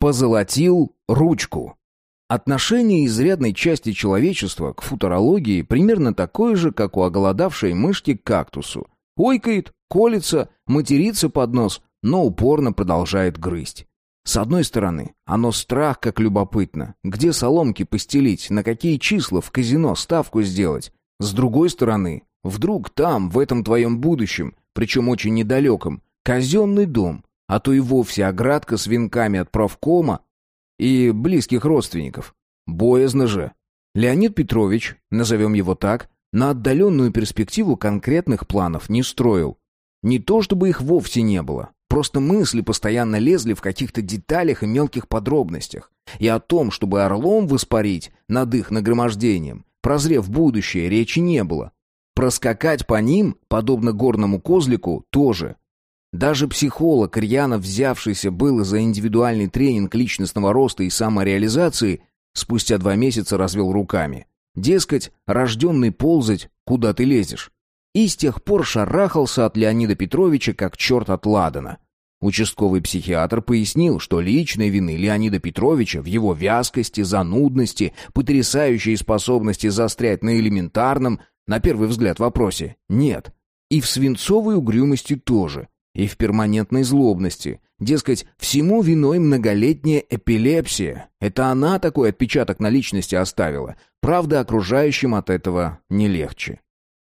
Позолотил ручку. Отношение изрядной части человечества к футурологии примерно такое же, как у оголодавшей мышки к кактусу. Ойкает, колется, матерится под нос, но упорно продолжает грызть. С одной стороны, оно страх как любопытно. Где соломки постелить, на какие числа в казино ставку сделать? С другой стороны, вдруг там, в этом твоем будущем, причем очень недалеком, казенный дом, а то и вовсе оградка с венками от правкома и близких родственников. Боязно же. Леонид Петрович, назовем его так, на отдаленную перспективу конкретных планов не строил. Не то чтобы их вовсе не было, просто мысли постоянно лезли в каких-то деталях и мелких подробностях. И о том, чтобы орлом воспарить над их нагромождением, прозрев будущее, речи не было. Проскакать по ним, подобно горному козлику, тоже. Даже психолог, рьяно взявшийся было за индивидуальный тренинг личностного роста и самореализации, спустя два месяца развел руками. Дескать, рожденный ползать, куда ты лезешь. И с тех пор шарахался от Леонида Петровича, как черт от Ладана. Участковый психиатр пояснил, что личной вины Леонида Петровича в его вязкости, занудности, потрясающей способности застрять на элементарном, на первый взгляд, вопросе нет. И в свинцовой угрюмости тоже и в перманентной злобности. Дескать, всему виной многолетняя эпилепсия. Это она такой отпечаток на личности оставила. Правда, окружающим от этого не легче.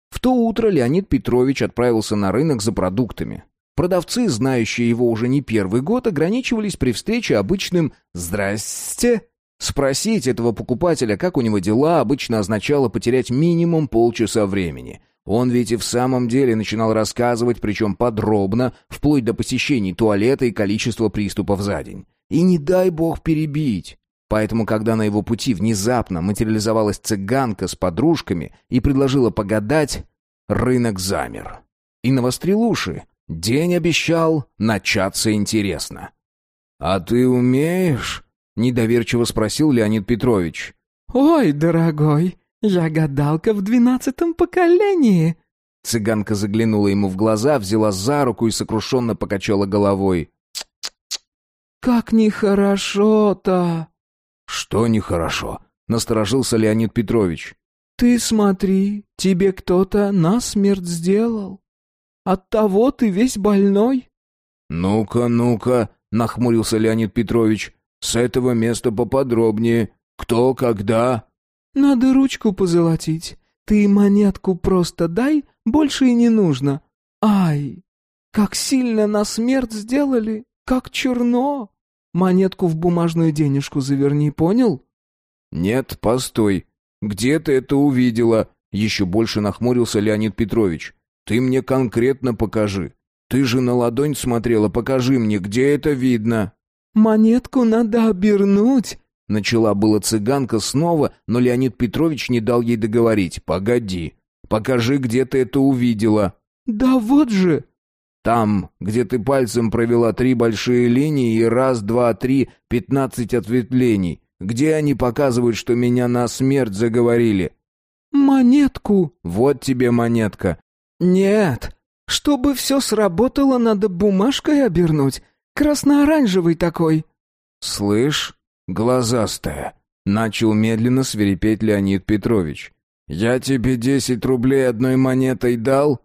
В то утро Леонид Петрович отправился на рынок за продуктами. Продавцы, знающие его уже не первый год, ограничивались при встрече обычным «Здрасте». Спросить этого покупателя, как у него дела, обычно означало потерять минимум полчаса времени – он ведь и в самом деле начинал рассказывать, причем подробно, вплоть до посещений туалета и количества приступов за день. И не дай бог перебить. Поэтому, когда на его пути внезапно материализовалась цыганка с подружками и предложила погадать, рынок замер. И навострил уши. День обещал начаться интересно. «А ты умеешь?» — недоверчиво спросил Леонид Петрович. «Ой, дорогой, «Я гадалка в двенадцатом поколении!» Цыганка заглянула ему в глаза, взяла за руку и сокрушенно покачала головой. «Как нехорошо-то!» «Что нехорошо?» — насторожился Леонид Петрович. «Ты смотри, тебе кто-то насмерть сделал. Оттого ты весь больной». «Ну-ка, ну-ка», — нахмурился Леонид Петрович, — «с этого места поподробнее. Кто, когда?» «Надо ручку позолотить. Ты монетку просто дай, больше и не нужно. Ай, как сильно на смерть сделали, как черно. Монетку в бумажную денежку заверни, понял?» «Нет, постой. Где ты это увидела?» Еще больше нахмурился Леонид Петрович. «Ты мне конкретно покажи. Ты же на ладонь смотрела, покажи мне, где это видно?» «Монетку надо обернуть», Начала была цыганка снова, но Леонид Петрович не дал ей договорить. «Погоди, покажи, где ты это увидела». «Да вот же!» «Там, где ты пальцем провела три большие линии и раз, два, три, пятнадцать ответвлений. Где они показывают, что меня на смерть заговорили?» «Монетку!» «Вот тебе монетка». «Нет, чтобы все сработало, надо бумажкой обернуть. Красно-оранжевый такой». «Слышь, глазастая», — начал медленно свирепеть Леонид Петрович. «Я тебе десять рублей одной монетой дал?»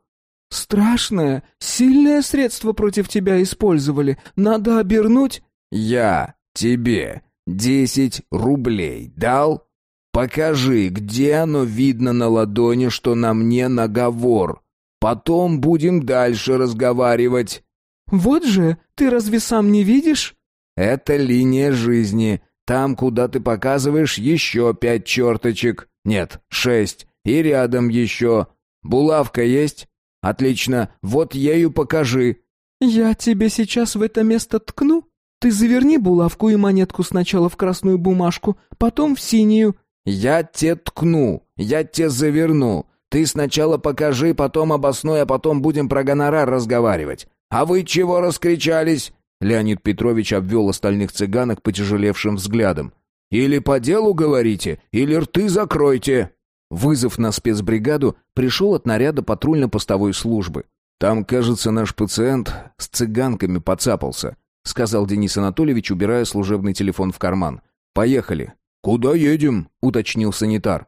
«Страшное, сильное средство против тебя использовали. Надо обернуть...» «Я тебе десять рублей дал? Покажи, где оно видно на ладони, что на мне наговор. Потом будем дальше разговаривать». «Вот же, ты разве сам не видишь?» «Это линия жизни. Там, куда ты показываешь, еще пять черточек. Нет, шесть. И рядом еще. Булавка есть? Отлично. Вот ею покажи. Я тебе сейчас в это место ткну. Ты заверни булавку и монетку сначала в красную бумажку, потом в синюю. Я те ткну. Я те заверну. Ты сначала покажи, потом обоснуй, а потом будем про гонорар разговаривать. А вы чего раскричались? Леонид Петрович обвел остальных цыганок потяжелевшим взглядом. «Или по делу говорите, или рты закройте!» Вызов на спецбригаду пришел от наряда патрульно-постовой службы. «Там, кажется, наш пациент с цыганками поцапался», сказал Денис Анатольевич, убирая служебный телефон в карман. «Поехали». «Куда едем?» — уточнил санитар.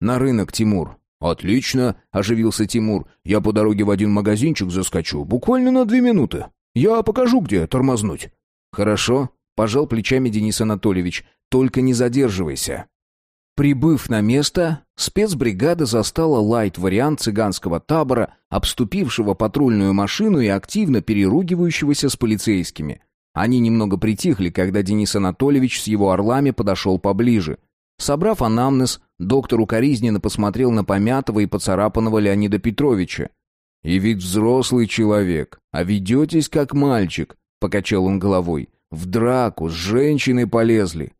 «На рынок, Тимур». «Отлично», — оживился Тимур. «Я по дороге в один магазинчик заскочу, буквально на две минуты. Я покажу, где тормознуть». «Хорошо», — пожал плечами Денис Анатольевич. «Только не задерживайся». Прибыв на место, спецбригада застала лайт-вариант цыганского табора, обступившего патрульную машину и активно переругивающегося с полицейскими. Они немного притихли, когда Денис Анатольевич с его орлами подошел поближе. Собрав анамнез, доктор укоризненно посмотрел на помятого и поцарапанного Леонида Петровича. «И ведь взрослый человек, а ведетесь как мальчик», — покачал он головой. «В драку с женщиной полезли».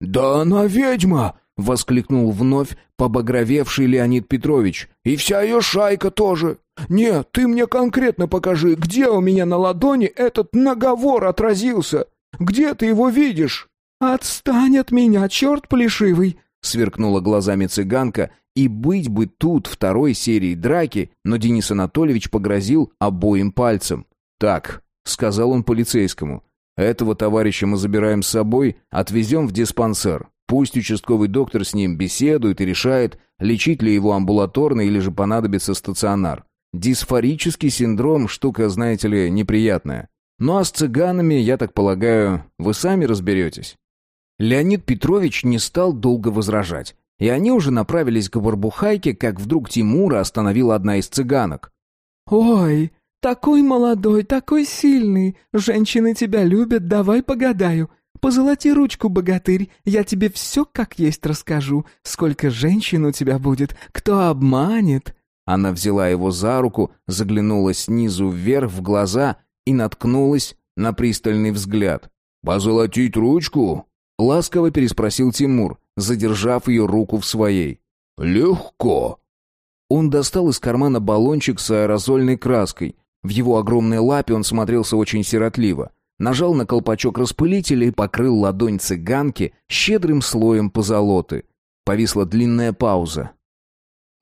«Да она ведьма!» — воскликнул вновь побагровевший Леонид Петрович. «И вся ее шайка тоже! Нет, ты мне конкретно покажи, где у меня на ладони этот наговор отразился? Где ты его видишь?» «Отстань от меня, черт плешивый!» — сверкнула глазами цыганка, и быть бы тут второй серии драки, но Денис Анатольевич погрозил обоим пальцем. «Так», — сказал он полицейскому, — «этого товарища мы забираем с собой, отвезем в диспансер. Пусть участковый доктор с ним беседует и решает, лечить ли его амбулаторно или же понадобится стационар. Дисфорический синдром – штука, знаете ли, неприятная. Ну а с цыганами, я так полагаю, вы сами разберетесь. Леонид Петрович не стал долго возражать. И они уже направились к Барбухайке, как вдруг Тимура остановила одна из цыганок. «Ой, такой молодой, такой сильный. Женщины тебя любят, давай погадаю. Позолоти ручку, богатырь, я тебе все как есть расскажу. Сколько женщин у тебя будет, кто обманет». Она взяла его за руку, заглянула снизу вверх в глаза и наткнулась на пристальный взгляд. «Позолотить ручку?» — ласково переспросил Тимур, задержав ее руку в своей. «Легко». Он достал из кармана баллончик с аэрозольной краской. В его огромной лапе он смотрелся очень сиротливо нажал на колпачок распылителя и покрыл ладонь цыганки щедрым слоем позолоты. Повисла длинная пауза.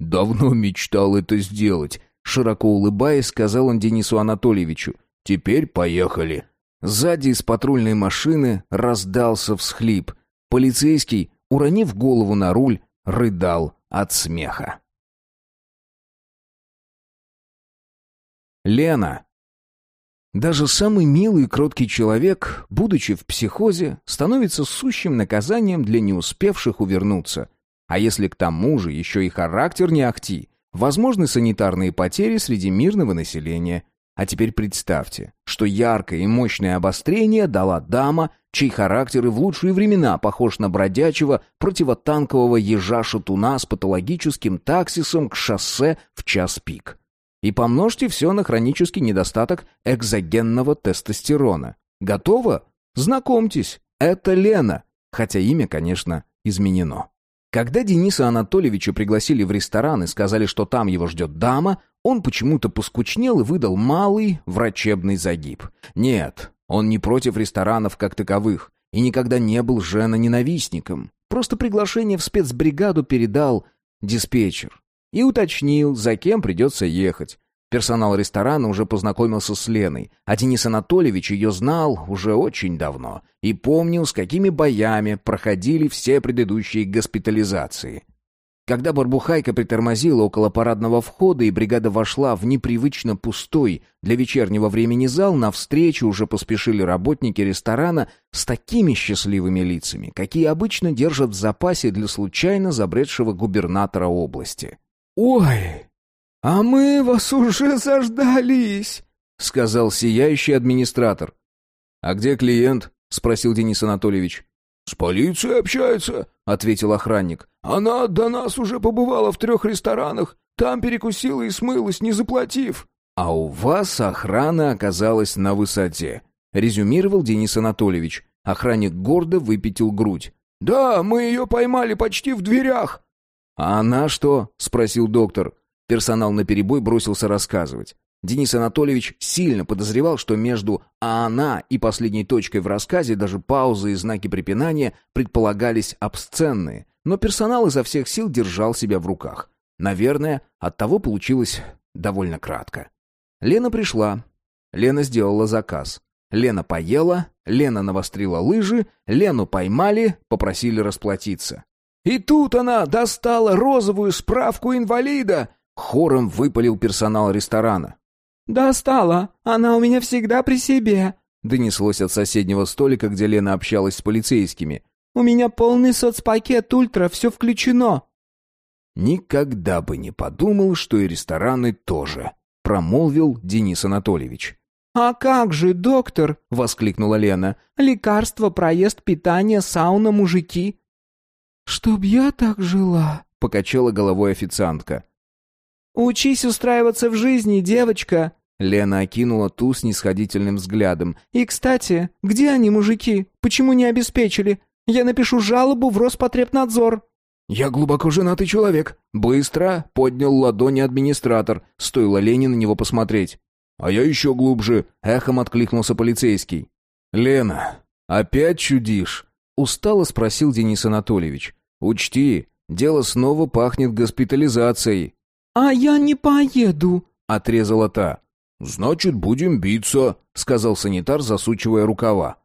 «Давно мечтал это сделать», — широко улыбаясь, сказал он Денису Анатольевичу. «Теперь поехали». Сзади из патрульной машины раздался всхлип. Полицейский, уронив голову на руль, рыдал от смеха. Лена. Даже самый милый и кроткий человек, будучи в психозе, становится сущим наказанием для не успевших увернуться. А если к тому же еще и характер не ахти, возможны санитарные потери среди мирного населения. А теперь представьте, что яркое и мощное обострение дала дама, чей характер и в лучшие времена похож на бродячего противотанкового ежа-шатуна с патологическим таксисом к шоссе в час пик. И помножьте все на хронический недостаток экзогенного тестостерона. Готово? Знакомьтесь, это Лена, хотя имя, конечно, изменено. Когда Дениса Анатольевича пригласили в ресторан и сказали, что там его ждет дама, он почему-то поскучнел и выдал малый врачебный загиб. Нет, он не против ресторанов как таковых и никогда не был жена-ненавистником. Просто приглашение в спецбригаду передал диспетчер и уточнил, за кем придется ехать. Персонал ресторана уже познакомился с Леной, а Денис Анатольевич ее знал уже очень давно и помнил, с какими боями проходили все предыдущие госпитализации. Когда Барбухайка притормозила около парадного входа и бригада вошла в непривычно пустой для вечернего времени зал, навстречу уже поспешили работники ресторана с такими счастливыми лицами, какие обычно держат в запасе для случайно забредшего губернатора области. «Ой, а мы вас уже заждались», — сказал сияющий администратор. «А где клиент?» — спросил Денис Анатольевич. «С полицией общается», — ответил охранник. «Она до нас уже побывала в трех ресторанах, там перекусила и смылась, не заплатив». «А у вас охрана оказалась на высоте», — резюмировал Денис Анатольевич. Охранник гордо выпятил грудь. «Да, мы ее поймали почти в дверях». «А она что?» — спросил доктор. Персонал наперебой бросился рассказывать. Денис Анатольевич сильно подозревал, что между «а она» и последней точкой в рассказе даже паузы и знаки препинания предполагались обсценные, но персонал изо всех сил держал себя в руках. Наверное, оттого получилось довольно кратко. Лена пришла. Лена сделала заказ. Лена поела, Лена навострила лыжи, Лену поймали, попросили расплатиться. «И тут она достала розовую справку инвалида!» Хором выпалил персонал ресторана. «Достала! Она у меня всегда при себе!» Донеслось от соседнего столика, где Лена общалась с полицейскими. «У меня полный соцпакет ультра, все включено!» «Никогда бы не подумал, что и рестораны тоже», — промолвил Денис Анатольевич. «А как же, доктор?» — воскликнула Лена. «Лекарство, проезд, питание, сауна, мужики». «Чтоб я так жила», — покачала головой официантка. «Учись устраиваться в жизни, девочка!» Лена окинула ту снисходительным взглядом. «И, кстати, где они, мужики? Почему не обеспечили? Я напишу жалобу в Роспотребнадзор». «Я глубоко женатый человек». Быстро поднял ладони администратор. Стоило Лене на него посмотреть. «А я еще глубже», — эхом откликнулся полицейский. «Лена, опять чудишь?» — устало спросил Денис Анатольевич. «Учти, дело снова пахнет госпитализацией». «А я не поеду», — отрезала та. «Значит, будем биться», — сказал санитар, засучивая рукава.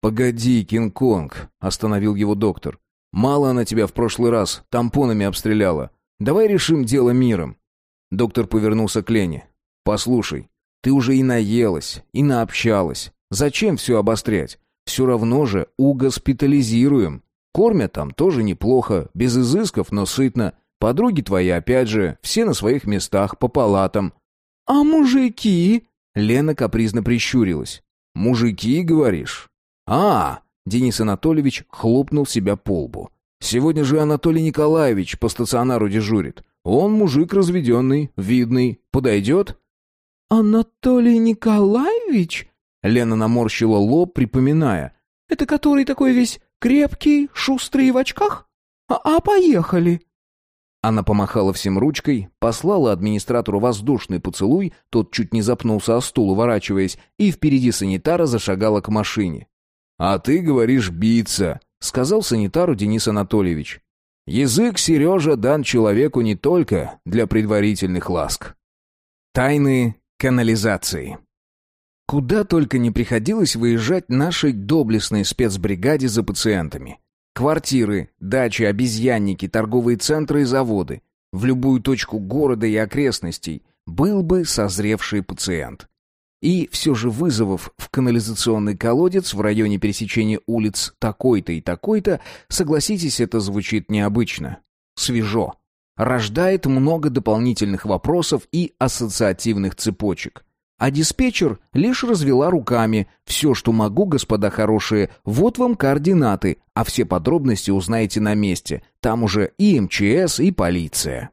«Погоди, Кинг-Конг», — остановил его доктор. «Мало она тебя в прошлый раз тампонами обстреляла. Давай решим дело миром». Доктор повернулся к Лене. «Послушай, ты уже и наелась, и наобщалась. Зачем все обострять? Все равно же угоспитализируем. Кормят там тоже неплохо, без изысков, но сытно. Подруги твои, опять же, все на своих местах, по палатам. «А мужики?» Лена капризно прищурилась. «Мужики, говоришь?» «А!» Денис Анатольевич хлопнул себя по лбу. «Сегодня же Анатолий Николаевич по стационару дежурит. Он мужик разведенный, видный. Подойдет?» «Анатолий Николаевич?» Лена наморщила лоб, припоминая. «Это который такой весь крепкий, шустрый в очках? А, а поехали!» Она помахала всем ручкой, послала администратору воздушный поцелуй, тот чуть не запнулся о стул, уворачиваясь, и впереди санитара зашагала к машине. «А ты говоришь биться», — сказал санитару Денис Анатольевич. «Язык, Сережа, дан человеку не только для предварительных ласк». Тайны канализации. Куда только не приходилось выезжать нашей доблестной спецбригаде за пациентами. Квартиры, дачи, обезьянники, торговые центры и заводы. В любую точку города и окрестностей был бы созревший пациент. И все же вызовов в канализационный колодец в районе пересечения улиц такой-то и такой-то, согласитесь, это звучит необычно. Свежо. Рождает много дополнительных вопросов и ассоциативных цепочек. А диспетчер лишь развела руками. «Все, что могу, господа хорошие, вот вам координаты, а все подробности узнаете на месте. Там уже и МЧС, и полиция».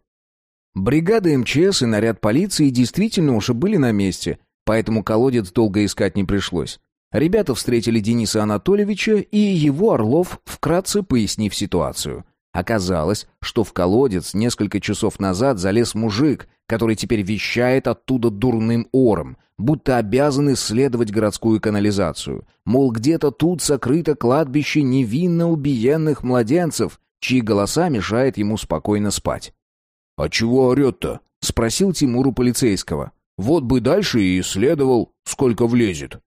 Бригада МЧС и наряд полиции действительно уже были на месте, поэтому колодец долго искать не пришлось. Ребята встретили Дениса Анатольевича и его Орлов, вкратце пояснив ситуацию. Оказалось, что в колодец несколько часов назад залез мужик, который теперь вещает оттуда дурным ором, будто обязан исследовать городскую канализацию. Мол, где-то тут сокрыто кладбище невинно убиенных младенцев, чьи голоса мешают ему спокойно спать. «А чего орет-то?» — спросил Тимуру полицейского. «Вот бы дальше и исследовал, сколько влезет».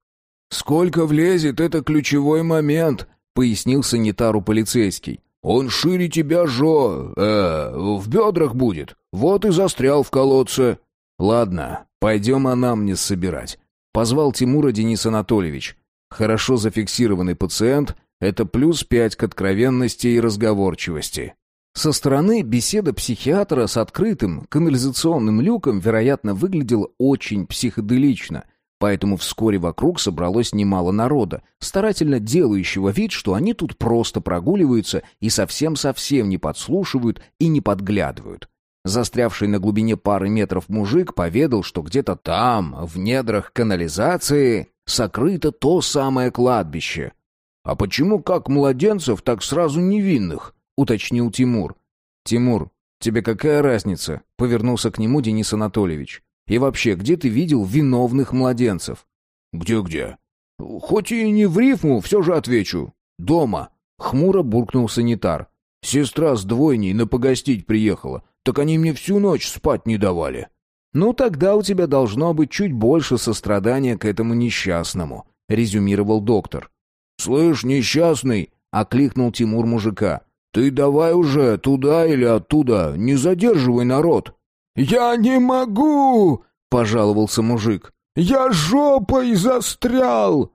«Сколько влезет — это ключевой момент», — пояснил санитару полицейский. «Он шире тебя, Жо, э, в бедрах будет. Вот и застрял в колодце». «Ладно, пойдем анамнез собирать», — позвал Тимура Денис Анатольевич. «Хорошо зафиксированный пациент — это плюс пять к откровенности и разговорчивости». Со стороны беседа психиатра с открытым канализационным люком, вероятно, выглядела очень психоделично — Поэтому вскоре вокруг собралось немало народа, старательно делающего вид, что они тут просто прогуливаются и совсем-совсем не подслушивают и не подглядывают. Застрявший на глубине пары метров мужик поведал, что где-то там, в недрах канализации, сокрыто то самое кладбище. «А почему как младенцев, так сразу невинных?» — уточнил Тимур. «Тимур, тебе какая разница?» — повернулся к нему Денис Анатольевич. И вообще, где ты видел виновных младенцев? Где-где? Хоть и не в рифму, все же отвечу. Дома. Хмуро буркнул санитар. Сестра с двойней на погостить приехала. Так они мне всю ночь спать не давали. Ну тогда у тебя должно быть чуть больше сострадания к этому несчастному, резюмировал доктор. «Слышь, несчастный!» — окликнул Тимур мужика. «Ты давай уже туда или оттуда, не задерживай народ!» «Я не могу!» — пожаловался мужик. «Я жопой застрял!»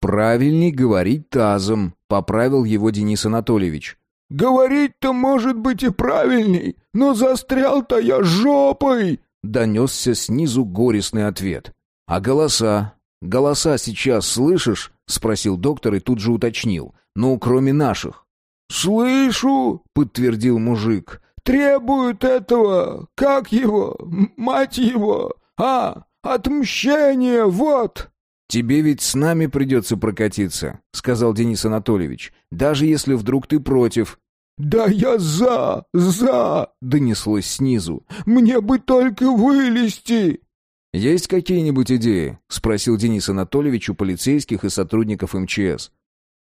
«Правильней говорить тазом», — поправил его Денис Анатольевич. «Говорить-то, может быть, и правильней, но застрял-то я жопой!» — донесся снизу горестный ответ. «А голоса? Голоса сейчас слышишь?» — спросил доктор и тут же уточнил. «Ну, кроме наших». «Слышу!» — подтвердил мужик. «Требуют этого... Как его? Мать его! А, отмщение, вот!» «Тебе ведь с нами придется прокатиться», — сказал Денис Анатольевич. «Даже если вдруг ты против». «Да я за, за!» — донеслось снизу. «Мне бы только вылезти!» «Есть какие-нибудь идеи?» — спросил Денис Анатольевич у полицейских и сотрудников МЧС.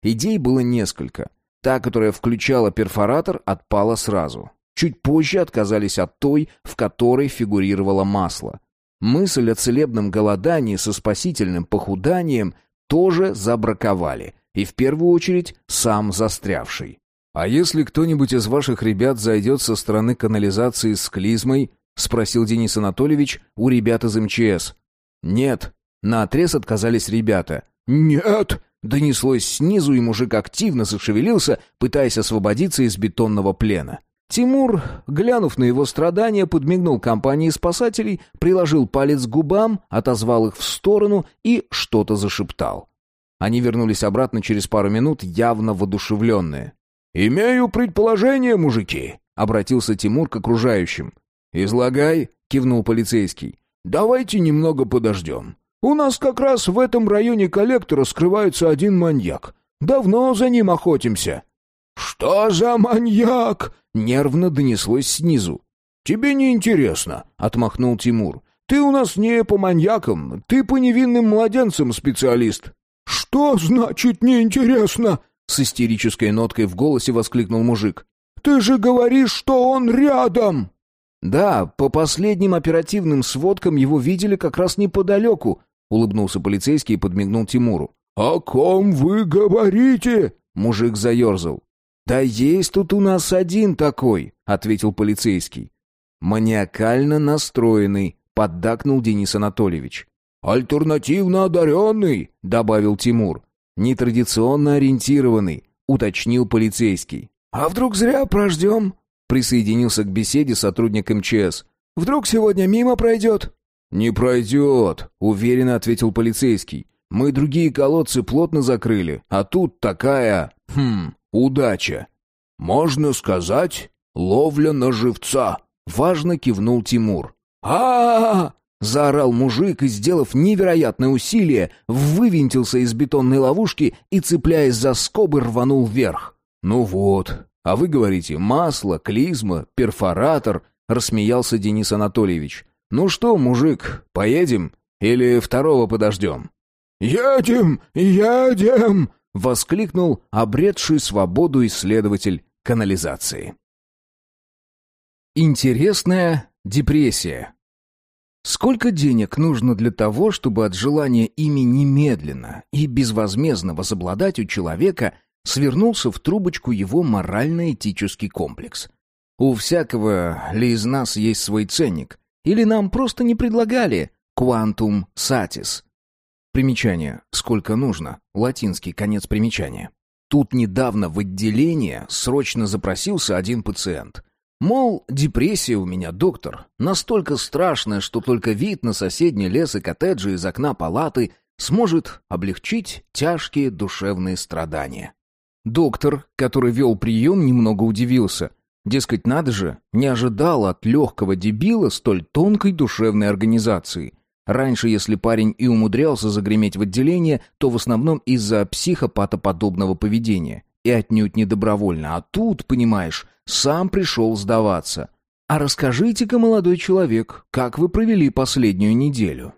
Идей было несколько. Та, которая включала перфоратор, отпала сразу. Чуть позже отказались от той, в которой фигурировало масло. Мысль о целебном голодании со спасительным похуданием тоже забраковали, и в первую очередь сам застрявший. «А если кто-нибудь из ваших ребят зайдет со стороны канализации с клизмой?» — спросил Денис Анатольевич у ребят из МЧС. «Нет». Наотрез отказались ребята. «Нет!» — донеслось снизу, и мужик активно зашевелился, пытаясь освободиться из бетонного плена. Тимур, глянув на его страдания, подмигнул компании спасателей, приложил палец к губам, отозвал их в сторону и что-то зашептал. Они вернулись обратно через пару минут, явно воодушевленные. «Имею предположение, мужики», — обратился Тимур к окружающим. «Излагай», — кивнул полицейский. «Давайте немного подождем. У нас как раз в этом районе коллектора скрывается один маньяк. Давно за ним охотимся». «Что за маньяк?» — нервно донеслось снизу. «Тебе не интересно, отмахнул Тимур. «Ты у нас не по маньякам, ты по невинным младенцам специалист». «Что значит неинтересно?» — с истерической ноткой в голосе воскликнул мужик. «Ты же говоришь, что он рядом!» «Да, по последним оперативным сводкам его видели как раз неподалеку», — улыбнулся полицейский и подмигнул Тимуру. «О ком вы говорите?» — мужик заерзал. «Да есть тут у нас один такой», — ответил полицейский. «Маниакально настроенный», — поддакнул Денис Анатольевич. «Альтернативно одаренный», — добавил Тимур. «Нетрадиционно ориентированный», — уточнил полицейский. «А вдруг зря прождем?» — присоединился к беседе сотрудник МЧС. «Вдруг сегодня мимо пройдет?» «Не пройдет», — уверенно ответил полицейский. «Мы другие колодцы плотно закрыли, а тут такая... Хм, Удача. Можно сказать, ловля на живца. Важно кивнул Тимур. а, Заорал мужик и, сделав невероятное усилие, вывинтился из бетонной ловушки и, цепляясь за скобы, рванул вверх. «Ну вот, а вы говорите, масло, клизма, перфоратор», — рассмеялся Денис Анатольевич. «Ну что, мужик, поедем? Или второго подождем?» «Едем, едем!» — воскликнул обретший свободу исследователь канализации. Интересная депрессия. Сколько денег нужно для того, чтобы от желания ими немедленно и безвозмездно возобладать у человека свернулся в трубочку его морально-этический комплекс? У всякого ли из нас есть свой ценник? Или нам просто не предлагали «quantum satis»? Примечание. Сколько нужно? Латинский конец примечания. Тут недавно в отделение срочно запросился один пациент. Мол, депрессия у меня, доктор. Настолько страшная, что только вид на соседний лес и коттеджи из окна палаты сможет облегчить тяжкие душевные страдания. Доктор, который вел прием, немного удивился. Дескать, надо же, не ожидал от легкого дебила столь тонкой душевной организации. Раньше, если парень и умудрялся загреметь в отделение, то в основном из-за психопатоподобного поведения. И отнюдь не добровольно. А тут, понимаешь, сам пришел сдаваться. А расскажите-ка, молодой человек, как вы провели последнюю неделю?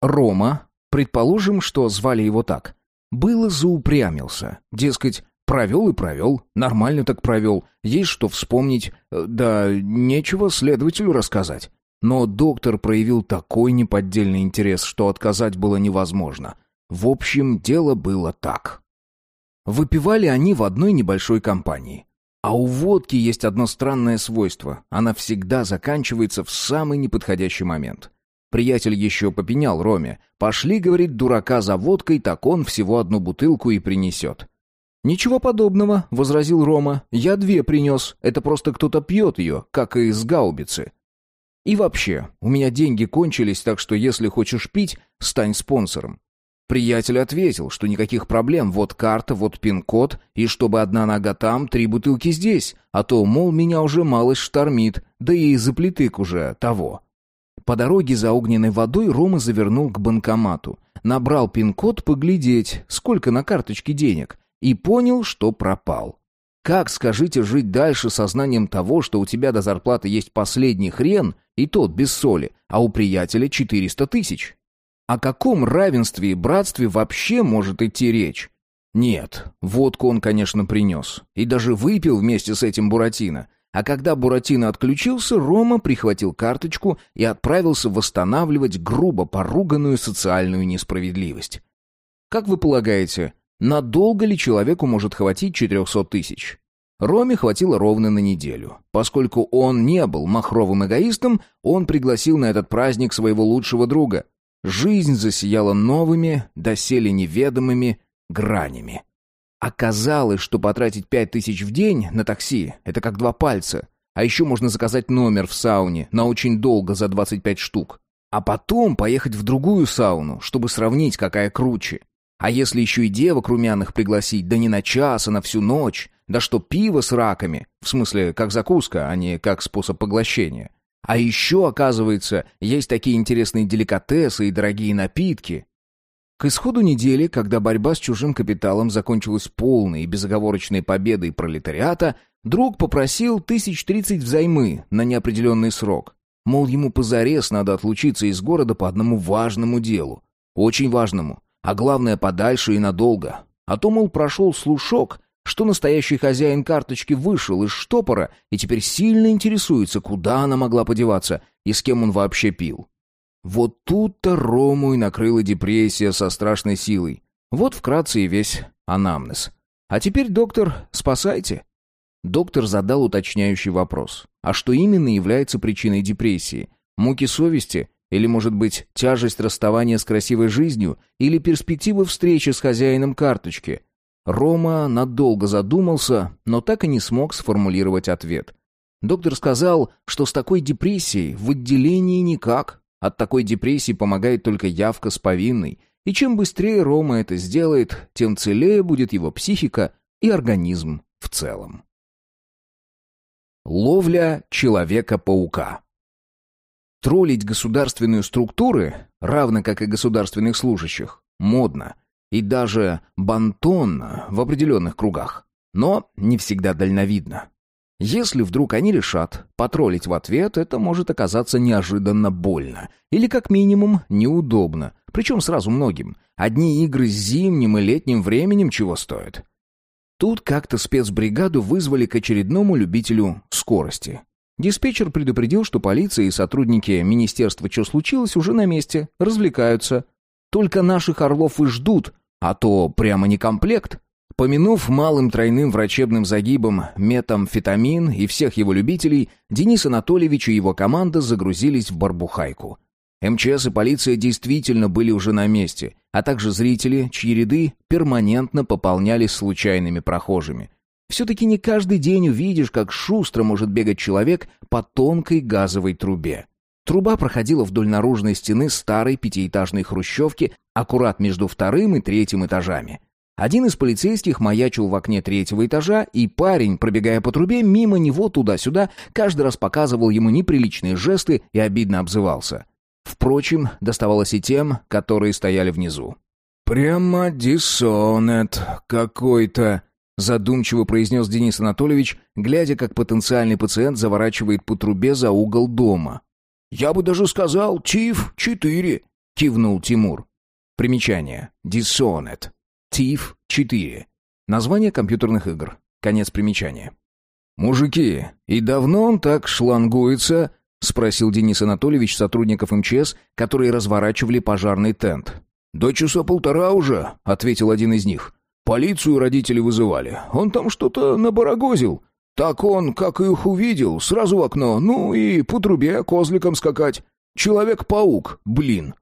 Рома, предположим, что звали его так, было заупрямился. Дескать, провел и провел, нормально так провел, есть что вспомнить, э, да нечего следователю рассказать. Но доктор проявил такой неподдельный интерес, что отказать было невозможно. В общем, дело было так. Выпивали они в одной небольшой компании. А у водки есть одно странное свойство. Она всегда заканчивается в самый неподходящий момент. Приятель еще попенял Роме. «Пошли, — говорит, — дурака за водкой, так он всего одну бутылку и принесет». «Ничего подобного», — возразил Рома. «Я две принес. Это просто кто-то пьет ее, как и из гаубицы». «И вообще, у меня деньги кончились, так что если хочешь пить, стань спонсором. Приятель ответил, что никаких проблем, вот карта, вот пин-код, и чтобы одна нога там, три бутылки здесь, а то, мол, меня уже малость штормит, да и заплетык уже того. По дороге за огненной водой Рома завернул к банкомату, набрал пин-код поглядеть, сколько на карточке денег, и понял, что пропал. Как, скажите, жить дальше со знанием того, что у тебя до зарплаты есть последний хрен, и тот без соли, а у приятеля 400 тысяч? О каком равенстве и братстве вообще может идти речь? Нет, водку он, конечно, принес. И даже выпил вместе с этим Буратино. А когда Буратино отключился, Рома прихватил карточку и отправился восстанавливать грубо поруганную социальную несправедливость. Как вы полагаете, надолго ли человеку может хватить 400 тысяч? Роме хватило ровно на неделю. Поскольку он не был махровым эгоистом, он пригласил на этот праздник своего лучшего друга, Жизнь засияла новыми, доселе неведомыми гранями. Оказалось, что потратить пять тысяч в день на такси — это как два пальца. А еще можно заказать номер в сауне на очень долго за 25 штук. А потом поехать в другую сауну, чтобы сравнить, какая круче. А если еще и девок румяных пригласить, да не на час, а на всю ночь, да что пиво с раками, в смысле, как закуска, а не как способ поглощения — а еще, оказывается, есть такие интересные деликатесы и дорогие напитки. К исходу недели, когда борьба с чужим капиталом закончилась полной и безоговорочной победой пролетариата, друг попросил тысяч тридцать взаймы на неопределенный срок. Мол, ему позарез надо отлучиться из города по одному важному делу. Очень важному. А главное, подальше и надолго. А то, мол, прошел слушок, что настоящий хозяин карточки вышел из штопора и теперь сильно интересуется, куда она могла подеваться и с кем он вообще пил. Вот тут-то Рому и накрыла депрессия со страшной силой. Вот вкратце и весь анамнез. А теперь, доктор, спасайте. Доктор задал уточняющий вопрос. А что именно является причиной депрессии? Муки совести? Или, может быть, тяжесть расставания с красивой жизнью? Или перспективы встречи с хозяином карточки? Рома надолго задумался, но так и не смог сформулировать ответ. Доктор сказал, что с такой депрессией в отделении никак. От такой депрессии помогает только явка с повинной. И чем быстрее Рома это сделает, тем целее будет его психика и организм в целом. Ловля Человека-паука Троллить государственные структуры, равно как и государственных служащих, модно и даже бантонно в определенных кругах, но не всегда дальновидно. Если вдруг они решат потроллить в ответ, это может оказаться неожиданно больно или как минимум неудобно, причем сразу многим. Одни игры с зимним и летним временем чего стоят. Тут как-то спецбригаду вызвали к очередному любителю скорости. Диспетчер предупредил, что полиция и сотрудники министерства «Что случилось?» уже на месте, развлекаются. Только наших орлов и ждут, а то прямо не комплект. Помянув малым тройным врачебным загибом метамфетамин и всех его любителей, Денис Анатольевич и его команда загрузились в барбухайку. МЧС и полиция действительно были уже на месте, а также зрители, чьи ряды перманентно пополнялись случайными прохожими. Все-таки не каждый день увидишь, как шустро может бегать человек по тонкой газовой трубе. Труба проходила вдоль наружной стены старой пятиэтажной хрущевки, аккурат между вторым и третьим этажами. Один из полицейских маячил в окне третьего этажа, и парень, пробегая по трубе, мимо него туда-сюда, каждый раз показывал ему неприличные жесты и обидно обзывался. Впрочем, доставалось и тем, которые стояли внизу. «Прямо диссонет какой-то», — задумчиво произнес Денис Анатольевич, глядя, как потенциальный пациент заворачивает по трубе за угол дома. «Я бы даже сказал, ТИФ-4», — кивнул Тимур. Примечание. Dishonored. TIF-4. Название компьютерных игр. Конец примечания. «Мужики, и давно он так шлангуется?» — спросил Денис Анатольевич сотрудников МЧС, которые разворачивали пожарный тент. «До часа полтора уже», — ответил один из них. «Полицию родители вызывали. Он там что-то набарагозил. Так он, как их увидел, сразу в окно, ну и по трубе козликом скакать. Человек-паук, блин».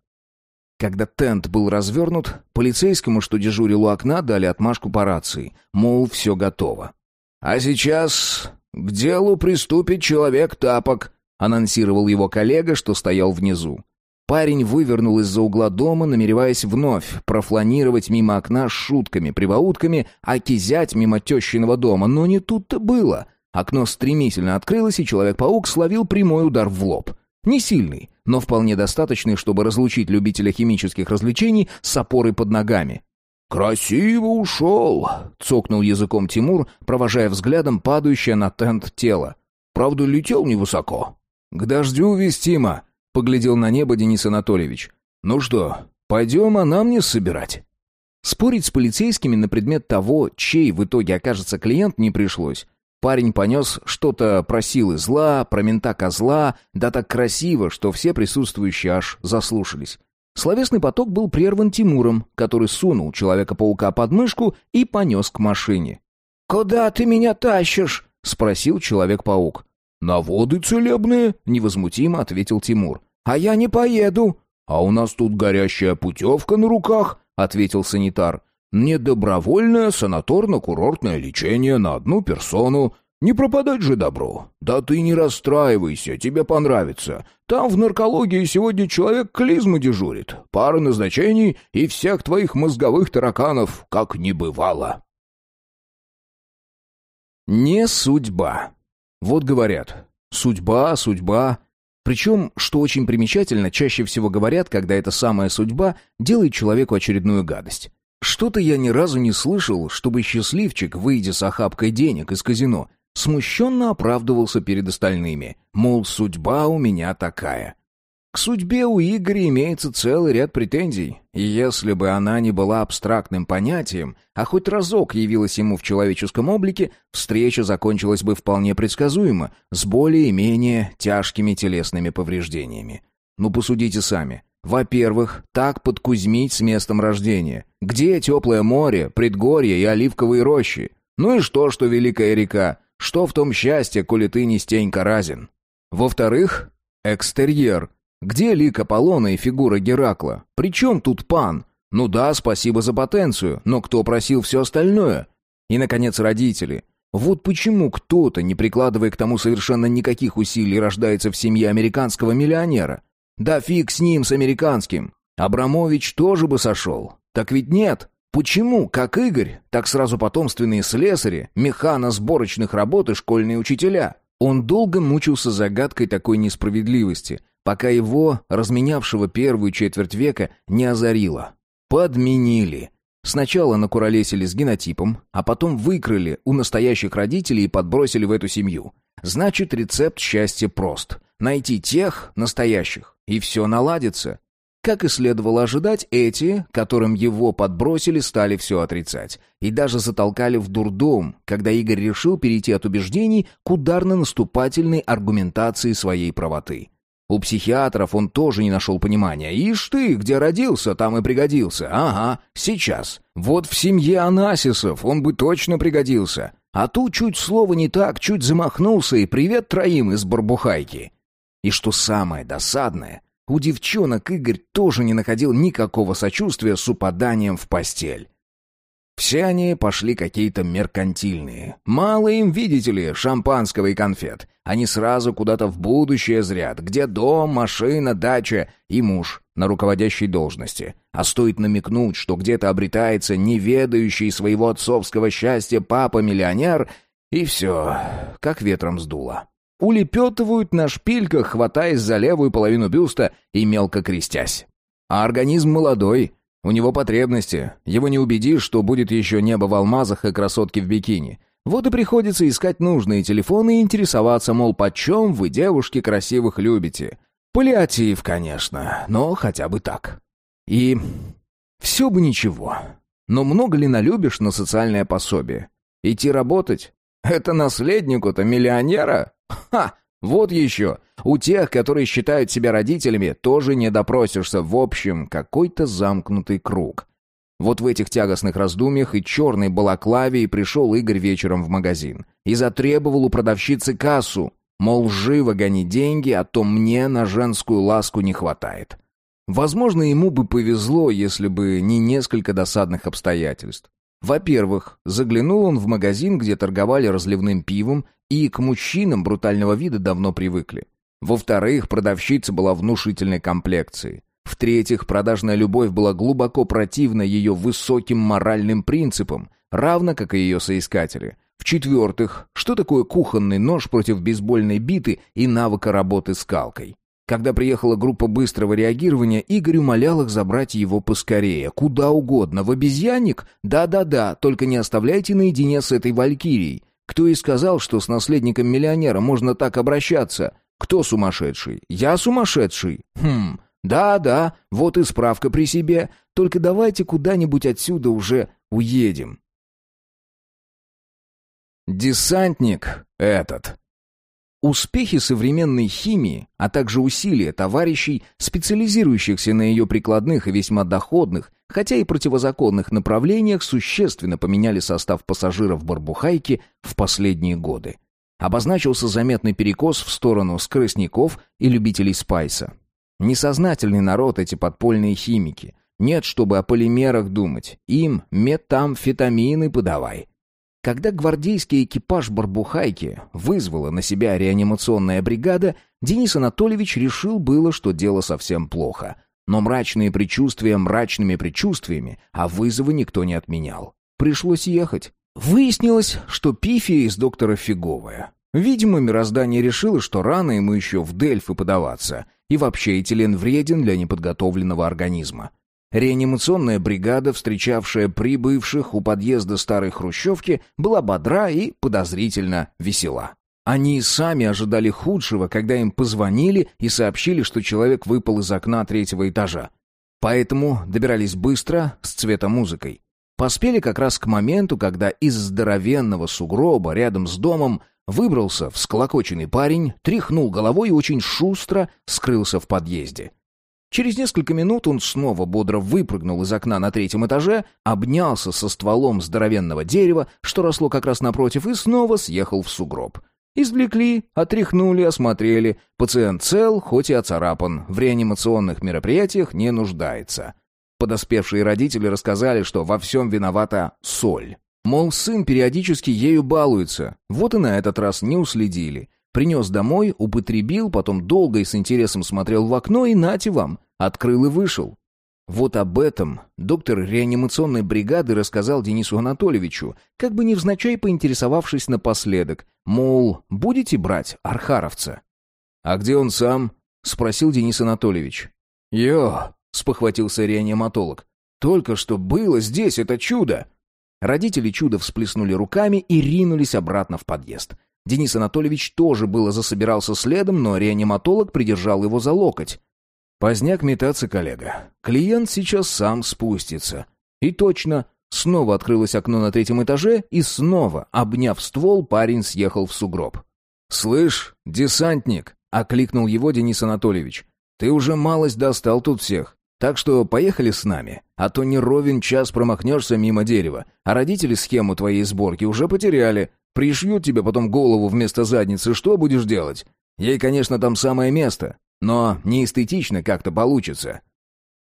Когда тент был развернут, полицейскому, что дежурил у окна, дали отмашку по рации, мол, все готово. «А сейчас к делу приступит человек-тапок», — анонсировал его коллега, что стоял внизу. Парень вывернул из-за угла дома, намереваясь вновь профланировать мимо окна с шутками-прибаутками, а кизять мимо тещиного дома, но не тут-то было. Окно стремительно открылось, и Человек-паук словил прямой удар в лоб. Не сильный, но вполне достаточный, чтобы разлучить любителя химических развлечений с опорой под ногами. «Красиво ушел!» — цокнул языком Тимур, провожая взглядом падающее на тент тело. «Правда, летел невысоко». «К дождю вестимо!» — поглядел на небо Денис Анатольевич. «Ну что, пойдем, а нам не собирать?» Спорить с полицейскими на предмет того, чей в итоге окажется клиент, не пришлось. Парень понес что-то про силы зла, про мента козла, да так красиво, что все присутствующие аж заслушались. Словесный поток был прерван Тимуром, который сунул Человека-паука под мышку и понес к машине. «Куда ты меня тащишь?» — спросил Человек-паук. «На воды целебные», — невозмутимо ответил Тимур. «А я не поеду». «А у нас тут горящая путевка на руках», — ответил санитар. «Недобровольное санаторно-курортное лечение на одну персону. Не пропадать же добро. Да ты не расстраивайся, тебе понравится. Там в наркологии сегодня человек клизмы дежурит. Пара назначений и всех твоих мозговых тараканов как не бывало». Не судьба. Вот говорят, судьба, судьба. Причем, что очень примечательно, чаще всего говорят, когда эта самая судьба делает человеку очередную гадость. Что-то я ни разу не слышал, чтобы счастливчик, выйдя с охапкой денег из казино, смущенно оправдывался перед остальными, мол, судьба у меня такая. К судьбе у Игоря имеется целый ряд претензий, и если бы она не была абстрактным понятием, а хоть разок явилась ему в человеческом облике, встреча закончилась бы вполне предсказуемо, с более-менее тяжкими телесными повреждениями. Ну, посудите сами. Во-первых, так подкузмить с местом рождения. Где теплое море, предгорье и оливковые рощи? Ну и что, что великая река? Что в том счастье, коли ты не стенька разин? Во-вторых, экстерьер – где лик Аполлона и фигура Геракла? Причем тут пан? Ну да, спасибо за потенцию, но кто просил все остальное? И, наконец, родители. Вот почему кто-то, не прикладывая к тому совершенно никаких усилий, рождается в семье американского миллионера. Да фиг с ним, с американским. Абрамович тоже бы сошел. Так ведь нет. Почему, как Игорь, так сразу потомственные слесари, механо-сборочных работ и школьные учителя? Он долго мучился загадкой такой несправедливости, пока его, разменявшего первую четверть века, не озарило. Подменили. Сначала накуролесили с генотипом, а потом выкрали у настоящих родителей и подбросили в эту семью. Значит, рецепт счастья прост. Найти тех, настоящих, и все наладится. Как и следовало ожидать, эти, которым его подбросили, стали все отрицать. И даже затолкали в дурдом, когда Игорь решил перейти от убеждений к ударно-наступательной аргументации своей правоты. У психиатров он тоже не нашел понимания. Ишь ты, где родился, там и пригодился. Ага, сейчас. Вот в семье Анасисов он бы точно пригодился. А тут чуть слово не так, чуть замахнулся, и привет троим из барбухайки. И что самое досадное, у девчонок Игорь тоже не находил никакого сочувствия с упаданием в постель. Все они пошли какие-то меркантильные. Мало им, видите ли, шампанского и конфет. Они сразу куда-то в будущее зрят, где дом, машина, дача и муж на руководящей должности. А стоит намекнуть, что где-то обретается неведающий своего отцовского счастья папа-миллионер, и все, как ветром сдуло. Улепетывают на шпильках, хватаясь за левую половину бюста и мелко крестясь. А организм молодой — у него потребности. Его не убедишь, что будет еще небо в алмазах и красотки в бикини. Вот и приходится искать нужные телефоны и интересоваться, мол, почем вы, девушки, красивых любите. Паллиатив, конечно, но хотя бы так. И все бы ничего. Но много ли налюбишь на социальное пособие? Идти работать? Это наследнику-то миллионера? Ха! Вот еще. У тех, которые считают себя родителями, тоже не допросишься. В общем, какой-то замкнутый круг. Вот в этих тягостных раздумьях и черной балаклаве и пришел Игорь вечером в магазин. И затребовал у продавщицы кассу. Мол, живо гони деньги, а то мне на женскую ласку не хватает. Возможно, ему бы повезло, если бы не несколько досадных обстоятельств. Во-первых, заглянул он в магазин, где торговали разливным пивом, и к мужчинам брутального вида давно привыкли. Во-вторых, продавщица была внушительной комплекции. В-третьих, продажная любовь была глубоко противна ее высоким моральным принципам, равно как и ее соискатели. В-четвертых, что такое кухонный нож против бейсбольной биты и навыка работы скалкой? Когда приехала группа быстрого реагирования, Игорь умолял их забрать его поскорее, куда угодно, в обезьянник? Да-да-да, только не оставляйте наедине с этой валькирией. Кто и сказал, что с наследником миллионера можно так обращаться? Кто сумасшедший? Я сумасшедший? Хм, да-да, вот и справка при себе. Только давайте куда-нибудь отсюда уже уедем. Десантник этот. Успехи современной химии, а также усилия товарищей, специализирующихся на ее прикладных и весьма доходных, хотя и противозаконных направлениях, существенно поменяли состав пассажиров Барбухайки в последние годы. Обозначился заметный перекос в сторону скоростников и любителей спайса. Несознательный народ эти подпольные химики. Нет, чтобы о полимерах думать. Им метамфетамины подавай. Когда гвардейский экипаж Барбухайки вызвала на себя реанимационная бригада, Денис Анатольевич решил было, что дело совсем плохо. Но мрачные предчувствия мрачными предчувствиями, а вызовы никто не отменял. Пришлось ехать. Выяснилось, что пифия из доктора фиговая. Видимо, мироздание решило, что рано ему еще в Дельфы подаваться, и вообще этилен вреден для неподготовленного организма. Реанимационная бригада, встречавшая прибывших у подъезда старой хрущевки, была бодра и подозрительно весела. Они сами ожидали худшего, когда им позвонили и сообщили, что человек выпал из окна третьего этажа. Поэтому добирались быстро, с цветомузыкой. Поспели как раз к моменту, когда из здоровенного сугроба рядом с домом Выбрался всколокоченный парень, тряхнул головой и очень шустро скрылся в подъезде. Через несколько минут он снова бодро выпрыгнул из окна на третьем этаже, обнялся со стволом здоровенного дерева, что росло как раз напротив, и снова съехал в сугроб. Извлекли, отряхнули, осмотрели. Пациент цел, хоть и оцарапан, в реанимационных мероприятиях не нуждается. Подоспевшие родители рассказали, что во всем виновата соль. Мол, сын периодически ею балуется. Вот и на этот раз не уследили. Принес домой, употребил, потом долго и с интересом смотрел в окно и нате вам, открыл и вышел. Вот об этом доктор реанимационной бригады рассказал Денису Анатольевичу, как бы невзначай поинтересовавшись напоследок, мол, будете брать архаровца? «А где он сам?» — спросил Денис Анатольевич. «Йо!» — спохватился реаниматолог. «Только что было здесь это чудо!» Родители чуда всплеснули руками и ринулись обратно в подъезд. Денис Анатольевич тоже было засобирался следом, но реаниматолог придержал его за локоть. «Поздняк метаться, коллега. Клиент сейчас сам спустится». И точно, снова открылось окно на третьем этаже, и снова, обняв ствол, парень съехал в сугроб. «Слышь, десантник!» — окликнул его Денис Анатольевич. «Ты уже малость достал тут всех. Так что поехали с нами, а то не ровен час промахнешься мимо дерева, а родители схему твоей сборки уже потеряли. Пришьют тебе потом голову вместо задницы, что будешь делать? Ей, конечно, там самое место, но не эстетично как-то получится».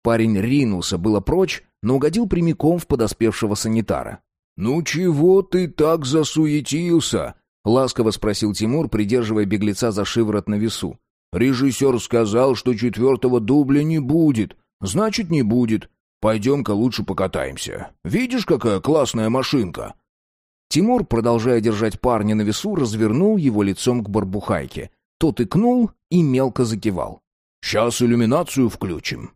Парень ринулся было прочь, но угодил прямиком в подоспевшего санитара. «Ну чего ты так засуетился?» — ласково спросил Тимур, придерживая беглеца за шиворот на весу. «Режиссер сказал, что четвертого дубля не будет. Значит, не будет. Пойдем-ка лучше покатаемся. Видишь, какая классная машинка?» Тимур, продолжая держать парня на весу, развернул его лицом к барбухайке. Тот икнул и мелко закивал. «Сейчас иллюминацию включим.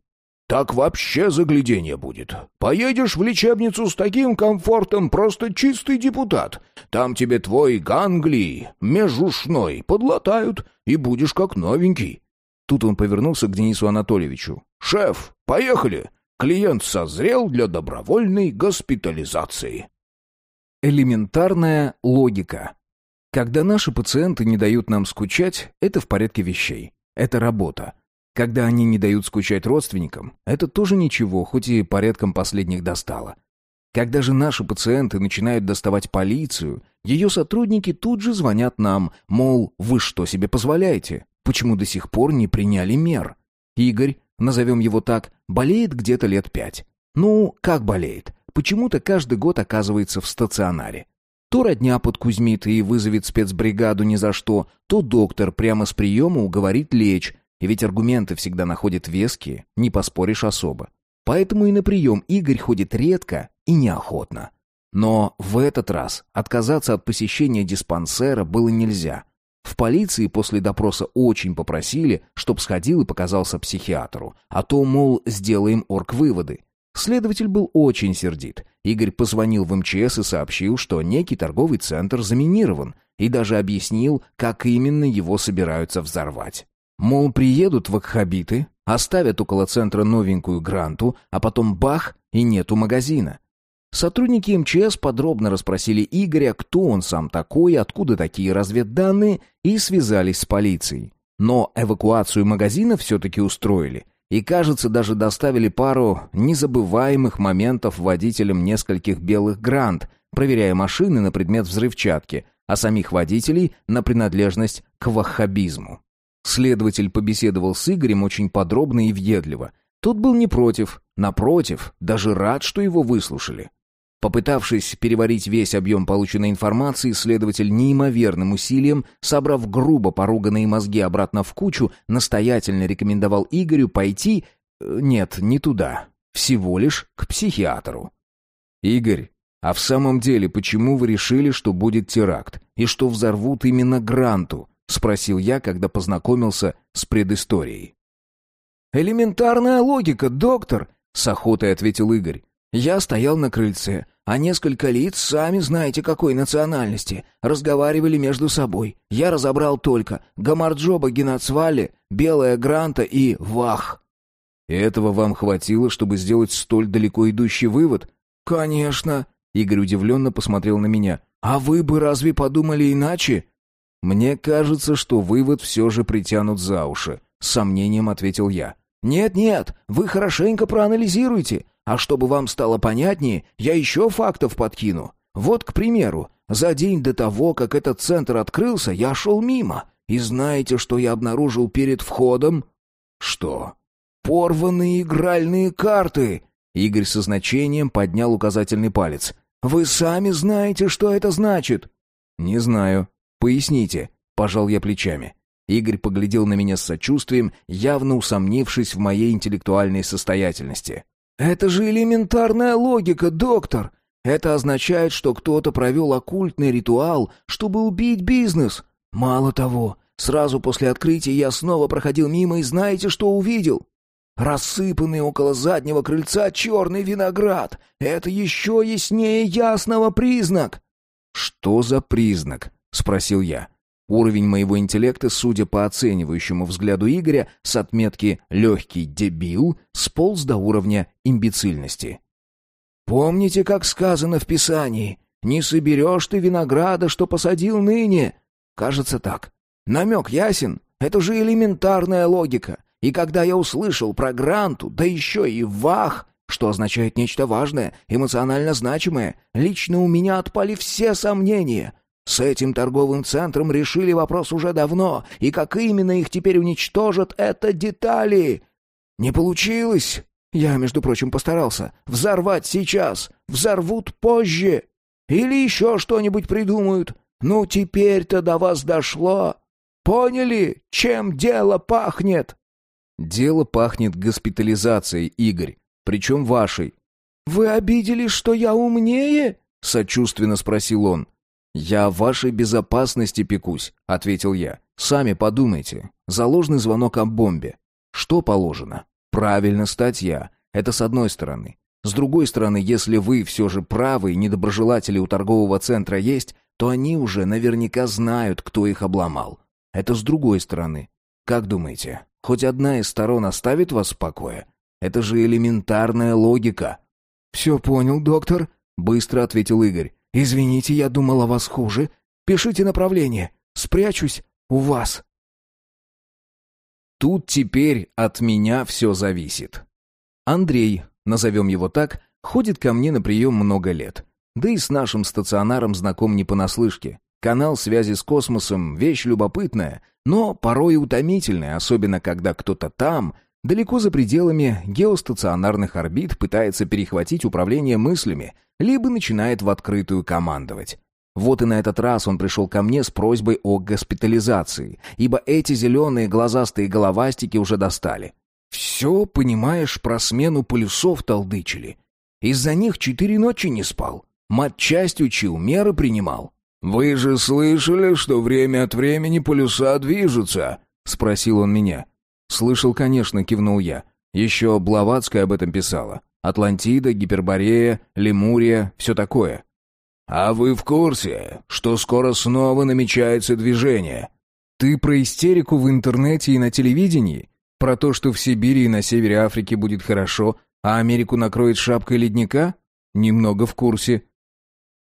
Так вообще заглядение будет. Поедешь в лечебницу с таким комфортом, просто чистый депутат. Там тебе твой ганглий межушной подлатают, и будешь как новенький. Тут он повернулся к Денису Анатольевичу. «Шеф, поехали! Клиент созрел для добровольной госпитализации». Элементарная логика. Когда наши пациенты не дают нам скучать, это в порядке вещей. Это работа. Когда они не дают скучать родственникам, это тоже ничего, хоть и порядком последних достало. Когда же наши пациенты начинают доставать полицию, ее сотрудники тут же звонят нам, мол, вы что себе позволяете? Почему до сих пор не приняли мер? Игорь, назовем его так, болеет где-то лет пять. Ну, как болеет? Почему-то каждый год оказывается в стационаре. То родня подкузмит и вызовет спецбригаду ни за что, то доктор прямо с приема уговорит лечь, и ведь аргументы всегда находят веские, не поспоришь особо. Поэтому и на прием Игорь ходит редко и неохотно. Но в этот раз отказаться от посещения диспансера было нельзя. В полиции после допроса очень попросили, чтоб сходил и показался психиатру, а то, мол, сделаем орг-выводы. Следователь был очень сердит. Игорь позвонил в МЧС и сообщил, что некий торговый центр заминирован, и даже объяснил, как именно его собираются взорвать. Мол, приедут вакхабиты, оставят около центра новенькую гранту, а потом бах, и нету магазина. Сотрудники МЧС подробно расспросили Игоря, кто он сам такой, откуда такие разведданные, и связались с полицией. Но эвакуацию магазина все-таки устроили – и, кажется, даже доставили пару незабываемых моментов водителям нескольких белых грант, проверяя машины на предмет взрывчатки, а самих водителей на принадлежность к ваххабизму. Следователь побеседовал с Игорем очень подробно и въедливо. Тот был не против, напротив, даже рад, что его выслушали. Попытавшись переварить весь объем полученной информации, следователь неимоверным усилием, собрав грубо поруганные мозги обратно в кучу, настоятельно рекомендовал Игорю пойти... Э, нет, не туда. Всего лишь к психиатру. «Игорь, а в самом деле почему вы решили, что будет теракт, и что взорвут именно Гранту?» — спросил я, когда познакомился с предысторией. «Элементарная логика, доктор!» — с охотой ответил Игорь. «Я стоял на крыльце, а несколько лиц, сами знаете какой национальности, разговаривали между собой. Я разобрал только Гамарджоба Генацвали, Белая Гранта и Вах. И этого вам хватило, чтобы сделать столь далеко идущий вывод? Конечно. Игорь удивленно посмотрел на меня. А вы бы разве подумали иначе? Мне кажется, что вывод все же притянут за уши. С сомнением ответил я. «Нет-нет, вы хорошенько проанализируйте. А чтобы вам стало понятнее, я еще фактов подкину. Вот, к примеру, за день до того, как этот центр открылся, я шел мимо. И знаете, что я обнаружил перед входом? Что? Порванные игральные карты. Игорь со значением поднял указательный палец. Вы сами знаете, что это значит. Не знаю. Поясните. Пожал я плечами. Игорь поглядел на меня с сочувствием, явно усомнившись в моей интеллектуальной состоятельности. «Это же элементарная логика, доктор! Это означает, что кто-то провел оккультный ритуал, чтобы убить бизнес. Мало того, сразу после открытия я снова проходил мимо и знаете, что увидел? Рассыпанный около заднего крыльца черный виноград. Это еще яснее ясного признак!» «Что за признак?» — спросил я. Уровень моего интеллекта, судя по оценивающему взгляду Игоря, с отметки «легкий дебил» сполз до уровня имбецильности. «Помните, как сказано в Писании? Не соберешь ты винограда, что посадил ныне?» Кажется так. Намек ясен. Это же элементарная логика. И когда я услышал про Гранту, да еще и Вах, что означает нечто важное, эмоционально значимое, лично у меня отпали все сомнения — с этим торговым центром решили вопрос уже давно, и как именно их теперь уничтожат, это детали. Не получилось. Я, между прочим, постарался. Взорвать сейчас, взорвут позже. Или еще что-нибудь придумают. Ну, теперь-то до вас дошло. Поняли, чем дело пахнет? Дело пахнет госпитализацией, Игорь. Причем вашей. Вы обиделись, что я умнее? Сочувственно спросил он. «Я о вашей безопасности пекусь», — ответил я. «Сами подумайте. Заложный звонок о бомбе. Что положено? Правильно, статья. Это с одной стороны. С другой стороны, если вы все же правы и недоброжелатели у торгового центра есть, то они уже наверняка знают, кто их обломал. Это с другой стороны. Как думаете, хоть одна из сторон оставит вас в покое? Это же элементарная логика». «Все понял, доктор», — быстро ответил Игорь. «Извините, я думал о вас хуже. Пишите направление. Спрячусь у вас». Тут теперь от меня все зависит. Андрей, назовем его так, ходит ко мне на прием много лет. Да и с нашим стационаром знаком не понаслышке. Канал связи с космосом — вещь любопытная, но порой утомительная, особенно когда кто-то там, далеко за пределами геостационарных орбит, пытается перехватить управление мыслями, либо начинает в открытую командовать. Вот и на этот раз он пришел ко мне с просьбой о госпитализации, ибо эти зеленые глазастые головастики уже достали. Все, понимаешь, про смену полюсов толдычили. Из-за них четыре ночи не спал. Матчасть учил, меры принимал. «Вы же слышали, что время от времени полюса движутся?» — спросил он меня. «Слышал, конечно», — кивнул я. «Еще Блаватская об этом писала. Атлантида, Гиперборея, Лемурия, все такое». «А вы в курсе, что скоро снова намечается движение?» «Ты про истерику в интернете и на телевидении? Про то, что в Сибири и на севере Африки будет хорошо, а Америку накроет шапкой ледника? Немного в курсе».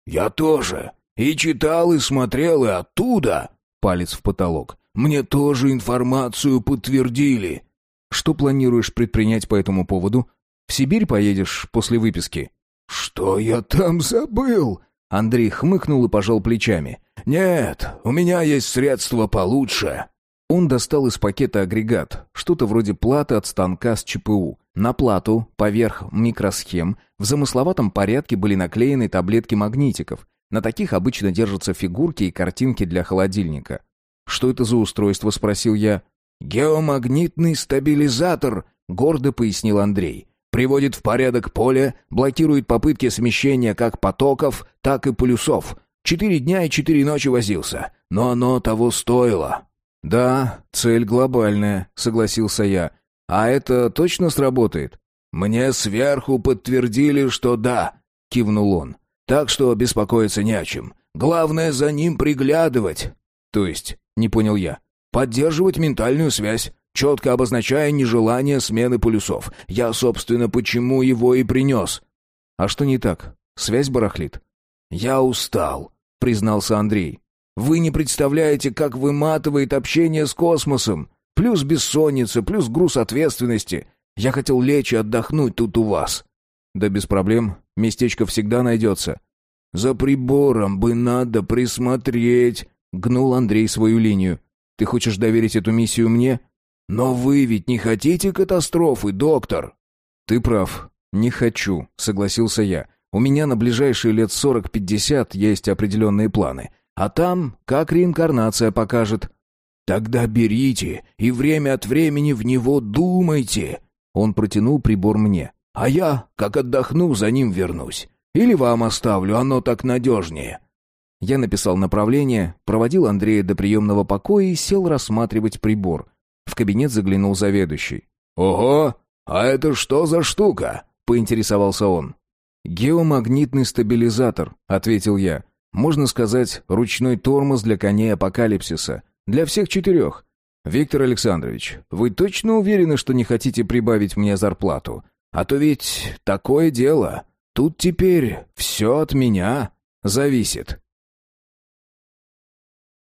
«Я тоже. И читал, и смотрел, и оттуда...» Палец в потолок. «Мне тоже информацию подтвердили». «Что планируешь предпринять по этому поводу? В Сибирь поедешь после выписки?» «Что я там забыл?» Андрей хмыкнул и пожал плечами. «Нет, у меня есть средства получше». Он достал из пакета агрегат, что-то вроде платы от станка с ЧПУ. На плату, поверх микросхем, в замысловатом порядке были наклеены таблетки магнитиков. На таких обычно держатся фигурки и картинки для холодильника. «Что это за устройство?» — спросил я. «Геомагнитный стабилизатор», — гордо пояснил Андрей. «Приводит в порядок поле, блокирует попытки смещения как потоков, так и полюсов. Четыре дня и четыре ночи возился, но оно того стоило». «Да, цель глобальная», — согласился я. «А это точно сработает?» «Мне сверху подтвердили, что да», — кивнул он. «Так что беспокоиться не о чем. Главное за ним приглядывать». «То есть?» — не понял я. «Поддерживать ментальную связь, четко обозначая нежелание смены полюсов. Я, собственно, почему его и принес». «А что не так? Связь барахлит?» «Я устал», — признался Андрей. Вы не представляете, как выматывает общение с космосом. Плюс бессонница, плюс груз ответственности. Я хотел лечь и отдохнуть тут у вас». «Да без проблем. Местечко всегда найдется». «За прибором бы надо присмотреть», — гнул Андрей свою линию. «Ты хочешь доверить эту миссию мне?» «Но вы ведь не хотите катастрофы, доктор?» «Ты прав. Не хочу», — согласился я. «У меня на ближайшие лет сорок-пятьдесят есть определенные планы. А там, как реинкарнация покажет. Тогда берите и время от времени в него думайте. Он протянул прибор мне. А я, как отдохну, за ним вернусь. Или вам оставлю, оно так надежнее. Я написал направление, проводил Андрея до приемного покоя и сел рассматривать прибор. В кабинет заглянул заведующий. «Ого! А это что за штука?» — поинтересовался он. «Геомагнитный стабилизатор», — ответил я. Можно сказать, ручной тормоз для коней апокалипсиса. Для всех четырех. Виктор Александрович, вы точно уверены, что не хотите прибавить мне зарплату? А то ведь такое дело. Тут теперь все от меня зависит.